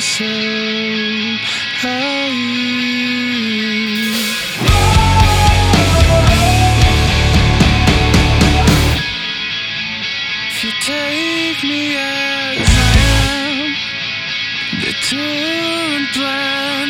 so high. If you take me as I am, the tour plan,